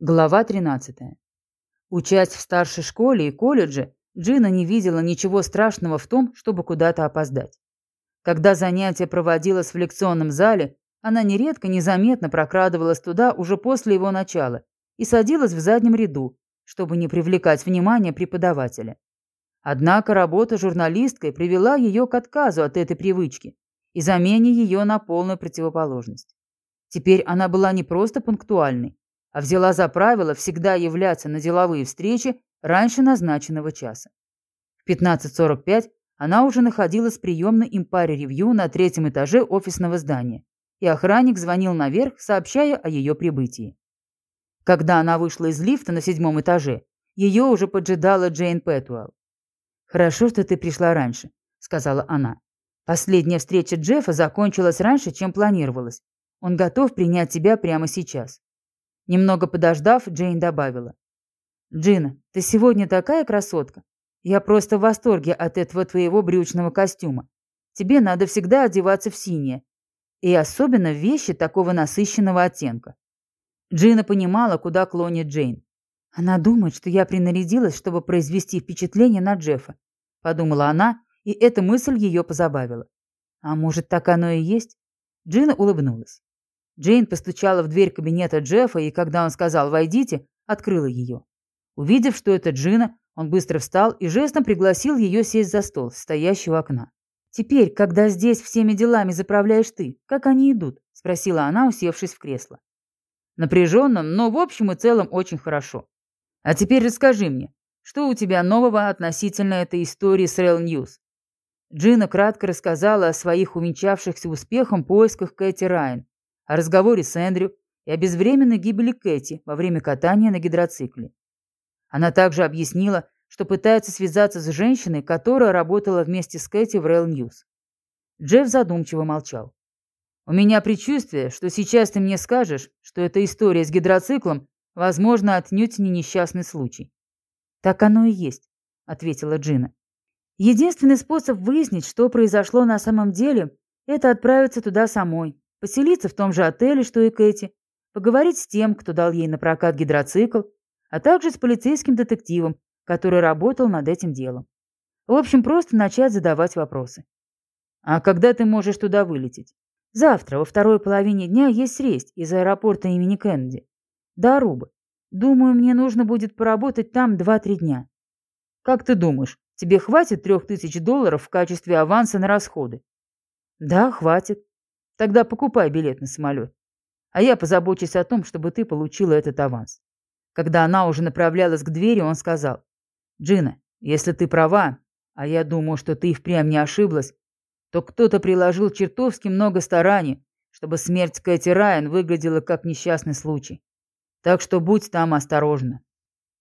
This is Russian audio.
Глава 13. Учась в старшей школе и колледже, Джина не видела ничего страшного в том, чтобы куда-то опоздать. Когда занятие проводилось в лекционном зале, она нередко незаметно прокрадывалась туда уже после его начала и садилась в заднем ряду, чтобы не привлекать внимание преподавателя. Однако работа журналисткой привела ее к отказу от этой привычки и замене ее на полную противоположность. Теперь она была не просто пунктуальной, а взяла за правило всегда являться на деловые встречи раньше назначенного часа. В 15.45 она уже находилась в приемной импаре ревью на третьем этаже офисного здания, и охранник звонил наверх, сообщая о ее прибытии. Когда она вышла из лифта на седьмом этаже, ее уже поджидала Джейн Пэтуэлл. «Хорошо, что ты пришла раньше», — сказала она. «Последняя встреча Джеффа закончилась раньше, чем планировалось. Он готов принять тебя прямо сейчас». Немного подождав, Джейн добавила. «Джина, ты сегодня такая красотка. Я просто в восторге от этого твоего брючного костюма. Тебе надо всегда одеваться в синее. И особенно в вещи такого насыщенного оттенка». Джина понимала, куда клонит Джейн. «Она думает, что я принарядилась, чтобы произвести впечатление на Джеффа», — подумала она, и эта мысль ее позабавила. «А может, так оно и есть?» Джина улыбнулась. Джейн постучала в дверь кабинета Джеффа, и когда он сказал «войдите», открыла ее. Увидев, что это Джина, он быстро встал и жестом пригласил ее сесть за стол, стоящий у окна. «Теперь, когда здесь всеми делами заправляешь ты, как они идут?» – спросила она, усевшись в кресло. «Напряженно, но в общем и целом очень хорошо. А теперь расскажи мне, что у тебя нового относительно этой истории с Rail News?» Джина кратко рассказала о своих увенчавшихся успехом поисках Кэти Райан, о разговоре с Эндрю и о безвременной гибели Кэти во время катания на гидроцикле. Она также объяснила, что пытается связаться с женщиной, которая работала вместе с Кэти в Rail News. Джефф задумчиво молчал. «У меня предчувствие, что сейчас ты мне скажешь, что эта история с гидроциклом, возможно, отнюдь не несчастный случай». «Так оно и есть», — ответила Джина. «Единственный способ выяснить, что произошло на самом деле, это отправиться туда самой, поселиться в том же отеле, что и Кэти, поговорить с тем, кто дал ей на прокат гидроцикл, а также с полицейским детективом, который работал над этим делом. В общем, просто начать задавать вопросы. «А когда ты можешь туда вылететь?» «Завтра, во второй половине дня, есть рейс из аэропорта имени Кеннеди. До Арубы. Думаю, мне нужно будет поработать там два-три дня». «Как ты думаешь, тебе хватит трех тысяч долларов в качестве аванса на расходы?» «Да, хватит. Тогда покупай билет на самолет. А я позабочусь о том, чтобы ты получила этот аванс. Когда она уже направлялась к двери, он сказал. «Джина, если ты права, а я думаю, что ты впрямь не ошиблась, то кто-то приложил чертовски много стараний, чтобы смерть Кэти Райан выглядела как несчастный случай. Так что будь там осторожна».